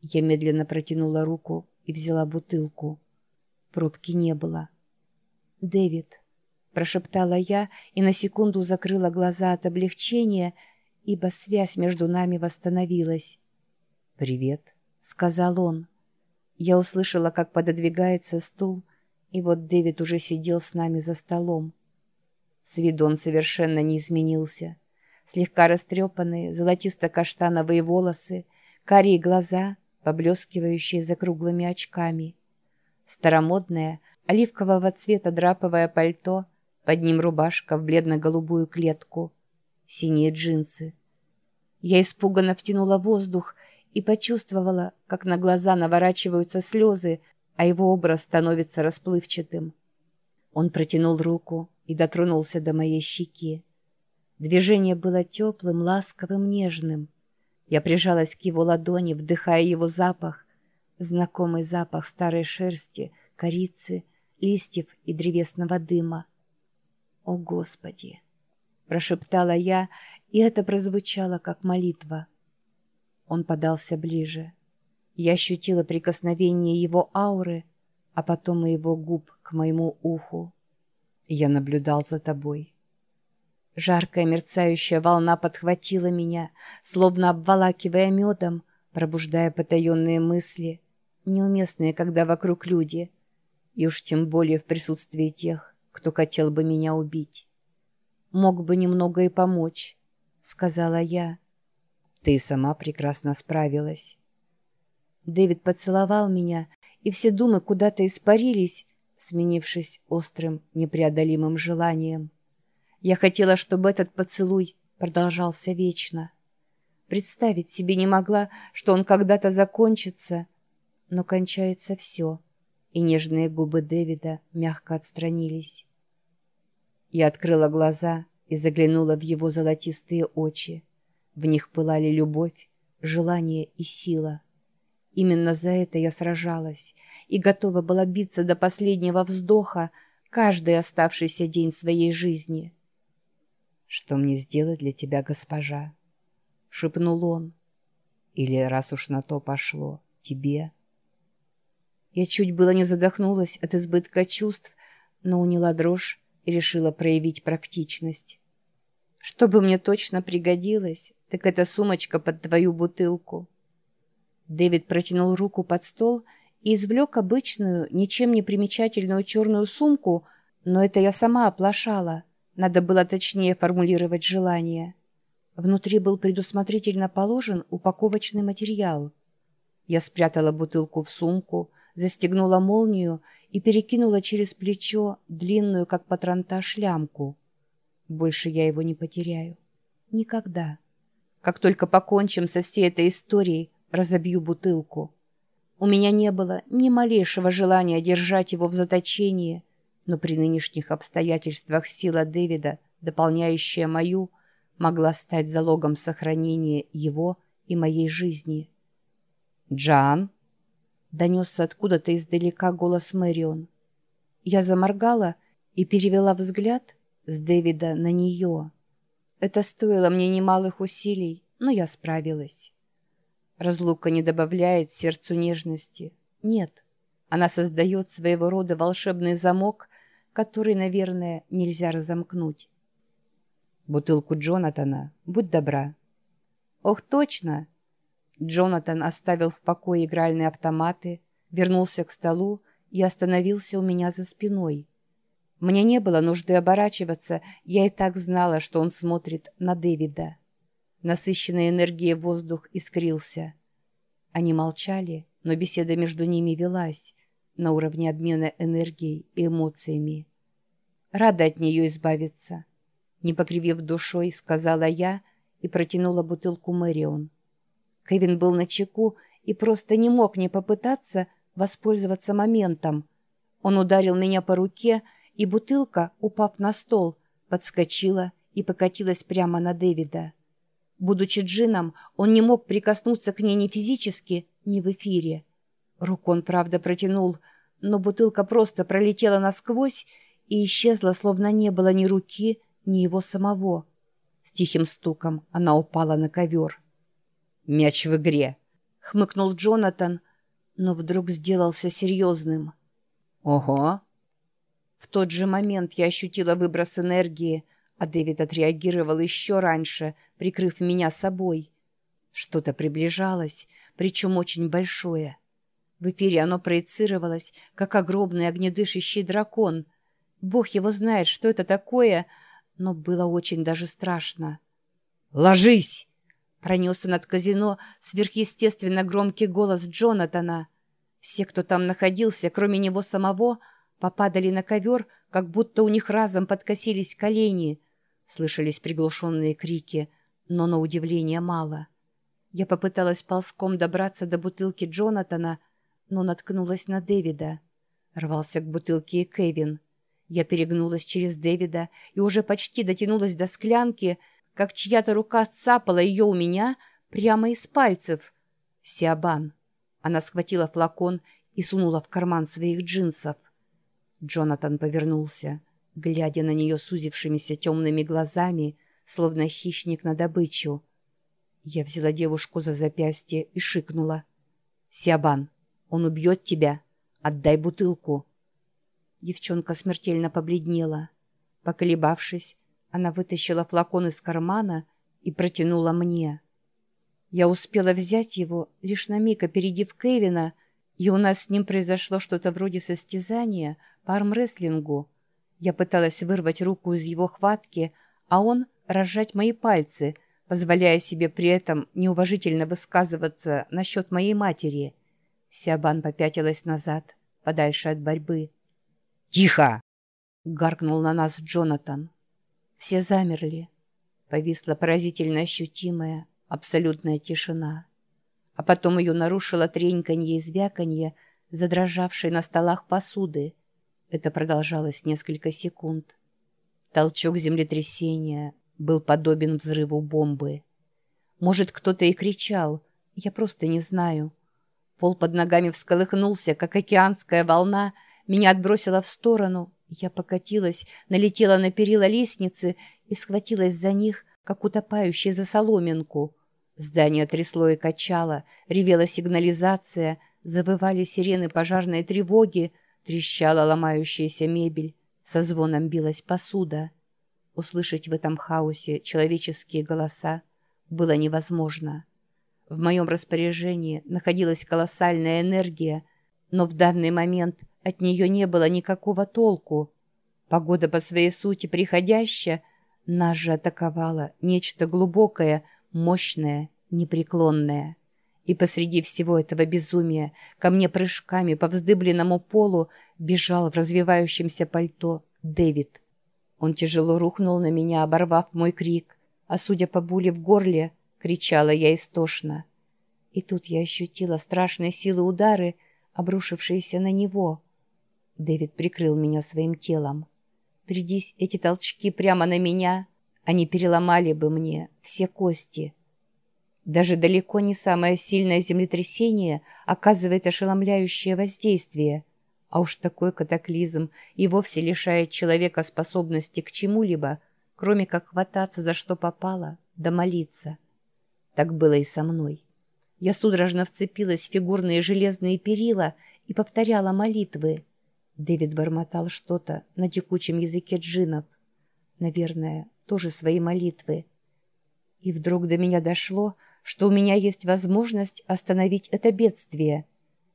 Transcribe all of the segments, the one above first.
Я медленно протянула руку и взяла бутылку. Пробки не было. «Дэвид», — прошептала я и на секунду закрыла глаза от облегчения, ибо связь между нами восстановилась. «Привет», — сказал он. Я услышала, как пододвигается стул, и вот Дэвид уже сидел с нами за столом. С виду он совершенно не изменился. Слегка растрепанные, золотисто-каштановые волосы, карие глаза, поблескивающие за круглыми очками. Старомодное, оливкового цвета драповое пальто, под ним рубашка в бледно-голубую клетку, синие джинсы. Я испуганно втянула воздух и почувствовала, как на глаза наворачиваются слезы, а его образ становится расплывчатым. Он протянул руку и дотронулся до моей щеки. Движение было теплым, ласковым, нежным. Я прижалась к его ладони, вдыхая его запах, знакомый запах старой шерсти, корицы, листьев и древесного дыма. «О, Господи!» — прошептала я, и это прозвучало как молитва. Он подался ближе. Я ощутила прикосновение его ауры, а потом и его губ к моему уху. Я наблюдал за тобой. Жаркая мерцающая волна подхватила меня, словно обволакивая медом, пробуждая потаенные мысли, неуместные, когда вокруг люди, и уж тем более в присутствии тех, кто хотел бы меня убить. «Мог бы немного и помочь», — сказала я, — ты сама прекрасно справилась. Дэвид поцеловал меня, и все думы куда-то испарились, сменившись острым, непреодолимым желанием. Я хотела, чтобы этот поцелуй продолжался вечно. Представить себе не могла, что он когда-то закончится, но кончается все, и нежные губы Дэвида мягко отстранились. Я открыла глаза и заглянула в его золотистые очи. В них пылали любовь, желание и сила. Именно за это я сражалась и готова была биться до последнего вздоха каждый оставшийся день своей жизни. «Что мне сделать для тебя, госпожа?» — шепнул он. «Или, раз уж на то пошло, тебе?» Я чуть было не задохнулась от избытка чувств, но уняла дрожь и решила проявить практичность. Чтобы мне точно пригодилось, так это сумочка под твою бутылку». Дэвид протянул руку под стол и извлек обычную, ничем не примечательную черную сумку, но это я сама оплошала. Надо было точнее формулировать желание. Внутри был предусмотрительно положен упаковочный материал. Я спрятала бутылку в сумку, застегнула молнию и перекинула через плечо длинную, как патронтаж, лямку. Больше я его не потеряю. Никогда. Как только покончим со всей этой историей, разобью бутылку. У меня не было ни малейшего желания держать его в заточении, но при нынешних обстоятельствах сила Дэвида, дополняющая мою, могла стать залогом сохранения его и моей жизни. «Джан!» — донесся откуда-то издалека голос Мэрион. Я заморгала и перевела взгляд с Дэвида на нее. Это стоило мне немалых усилий, но я справилась. Разлука не добавляет сердцу нежности. Нет. Она создает своего рода волшебный замок, который, наверное, нельзя разомкнуть. Бутылку Джонатана, будь добра. Ох, точно! Джонатан оставил в покое игральные автоматы, вернулся к столу и остановился у меня за спиной. Мне не было нужды оборачиваться, я и так знала, что он смотрит на Дэвида. Насыщенной энергией воздух искрился. Они молчали, но беседа между ними велась на уровне обмена энергией и эмоциями. Рада от нее избавиться. Не покривив душой, сказала я и протянула бутылку Мэрион. Кевин был на чеку и просто не мог не попытаться воспользоваться моментом. Он ударил меня по руке, и бутылка, упав на стол, подскочила и покатилась прямо на Дэвида. Будучи джином, он не мог прикоснуться к ней ни физически, ни в эфире. Руку он, правда, протянул, но бутылка просто пролетела насквозь и исчезла, словно не было ни руки, ни его самого. С тихим стуком она упала на ковер. «Мяч в игре!» — хмыкнул Джонатан, но вдруг сделался серьезным. «Ого!» В тот же момент я ощутила выброс энергии, а Дэвид отреагировал еще раньше, прикрыв меня собой. Что-то приближалось, причем очень большое. В эфире оно проецировалось, как огромный огнедышащий дракон. Бог его знает, что это такое, но было очень даже страшно. «Ложись!» — пронесся над казино сверхъестественно громкий голос Джонатана. Все, кто там находился, кроме него самого, попадали на ковер, как будто у них разом подкосились колени. Слышались приглушенные крики, но на удивление мало. Я попыталась ползком добраться до бутылки Джонатана, но наткнулась на Дэвида. Рвался к бутылке и Кевин. Я перегнулась через Дэвида и уже почти дотянулась до склянки, как чья-то рука сцапала ее у меня прямо из пальцев. Сиабан. Она схватила флакон и сунула в карман своих джинсов. Джонатан повернулся, глядя на нее сузившимися темными глазами, словно хищник на добычу. Я взяла девушку за запястье и шикнула. «Сиабан, он убьет тебя. Отдай бутылку». Девчонка смертельно побледнела. Поколебавшись, она вытащила флакон из кармана и протянула мне. Я успела взять его, лишь на миг опередив Кевина, и у нас с ним произошло что-то вроде состязания по армрестлингу. Я пыталась вырвать руку из его хватки, а он разжать мои пальцы, позволяя себе при этом неуважительно высказываться насчет моей матери. Сиабан попятилась назад, подальше от борьбы. «Тихо!» — гаркнул на нас Джонатан. Все замерли. Повисла поразительно ощутимая, абсолютная тишина. А потом ее нарушило треньканье и звяканье, задрожавшей на столах посуды. Это продолжалось несколько секунд. Толчок землетрясения был подобен взрыву бомбы. Может, кто-то и кричал, я просто не знаю. Пол под ногами всколыхнулся, как океанская волна, меня отбросило в сторону, я покатилась, налетела на перила лестницы и схватилась за них, как утопающий за соломинку. Здание трясло и качало, ревела сигнализация, завывали сирены пожарной тревоги, трещала ломающаяся мебель, со звоном билась посуда. Услышать в этом хаосе человеческие голоса было невозможно. В моем распоряжении находилась колоссальная энергия, но в данный момент – от нее не было никакого толку. Погода по своей сути приходящая, нас же атаковало нечто глубокое, мощное, непреклонное. И посреди всего этого безумия ко мне прыжками по вздыбленному полу бежал в развивающемся пальто Дэвид. Он тяжело рухнул на меня, оборвав мой крик, а судя по буле в горле, кричала я истошно. И тут я ощутила страшные силы удары, обрушившиеся на него — Дэвид прикрыл меня своим телом. Придись эти толчки прямо на меня, они переломали бы мне все кости. Даже далеко не самое сильное землетрясение оказывает ошеломляющее воздействие, а уж такой катаклизм и вовсе лишает человека способности к чему-либо, кроме как хвататься за что попало, да молиться. Так было и со мной. Я судорожно вцепилась в фигурные железные перила и повторяла молитвы, Дэвид бормотал что-то на текучем языке джинов. Наверное, тоже свои молитвы. И вдруг до меня дошло, что у меня есть возможность остановить это бедствие.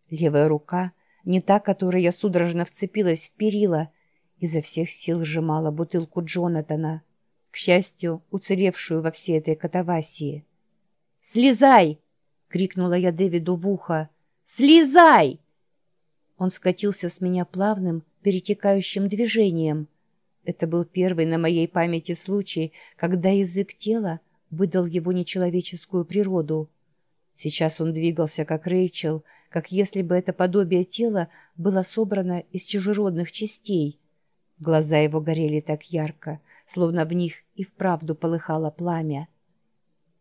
Левая рука, не та, которой я судорожно вцепилась в перила, изо всех сил сжимала бутылку Джонатана, к счастью, уцелевшую во всей этой катавасии. «Слезай!» — крикнула я Дэвиду в ухо. «Слезай!» Он скатился с меня плавным, перетекающим движением. Это был первый на моей памяти случай, когда язык тела выдал его нечеловеческую природу. Сейчас он двигался, как Рэйчел, как если бы это подобие тела было собрано из чужеродных частей. Глаза его горели так ярко, словно в них и вправду полыхало пламя.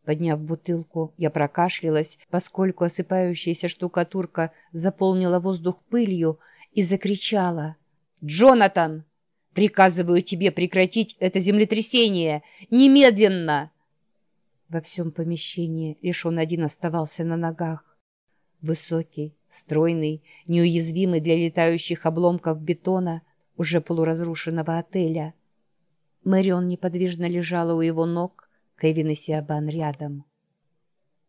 Подняв бутылку, я прокашлялась, поскольку осыпающаяся штукатурка заполнила воздух пылью, и закричала. «Джонатан! Приказываю тебе прекратить это землетрясение! Немедленно!» Во всем помещении лишь он один оставался на ногах. Высокий, стройный, неуязвимый для летающих обломков бетона уже полуразрушенного отеля. Мэрион неподвижно лежала у его ног, Кевин и Сиабан рядом.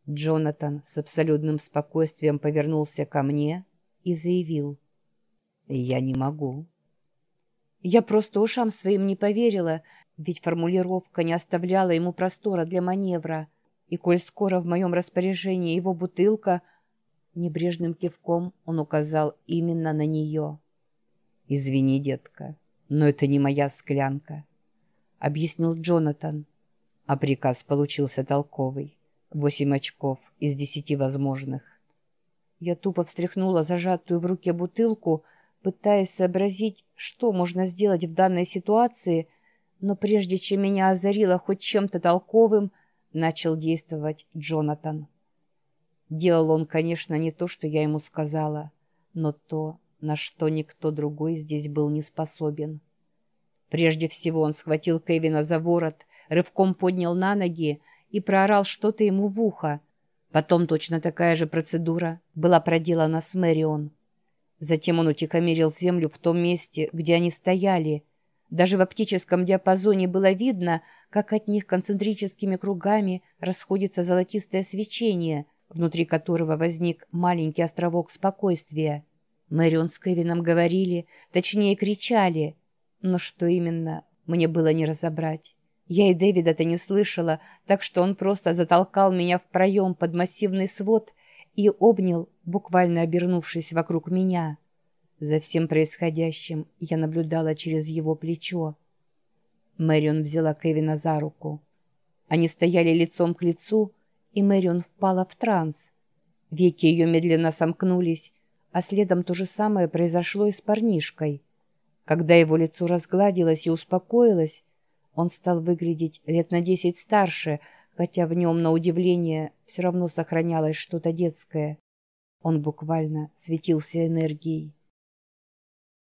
Джонатан с абсолютным спокойствием повернулся ко мне и заявил. «Я не могу». Я просто ушам своим не поверила, ведь формулировка не оставляла ему простора для маневра. И коль скоро в моем распоряжении его бутылка, небрежным кивком он указал именно на нее. «Извини, детка, но это не моя склянка», — объяснил Джонатан. А приказ получился толковый. Восемь очков из десяти возможных. Я тупо встряхнула зажатую в руке бутылку, пытаясь сообразить, что можно сделать в данной ситуации, но прежде чем меня озарило хоть чем-то толковым, начал действовать Джонатан. Делал он, конечно, не то, что я ему сказала, но то, на что никто другой здесь был не способен. Прежде всего он схватил Кевина за ворот, рывком поднял на ноги и проорал что-то ему в ухо. Потом точно такая же процедура была проделана с Мэрион. Затем он утихомирил землю в том месте, где они стояли. Даже в оптическом диапазоне было видно, как от них концентрическими кругами расходится золотистое свечение, внутри которого возник маленький островок спокойствия. Мэрион с Кевином говорили, точнее кричали, но что именно, мне было не разобрать. Я и Дэвида-то не слышала, так что он просто затолкал меня в проем под массивный свод и обнял, буквально обернувшись вокруг меня. За всем происходящим я наблюдала через его плечо. Мэрион взяла Кевина за руку. Они стояли лицом к лицу, и Мэрион впала в транс. Веки ее медленно сомкнулись, а следом то же самое произошло и с парнишкой. Когда его лицо разгладилось и успокоилось, он стал выглядеть лет на десять старше, хотя в нем, на удивление, все равно сохранялось что-то детское. Он буквально светился энергией.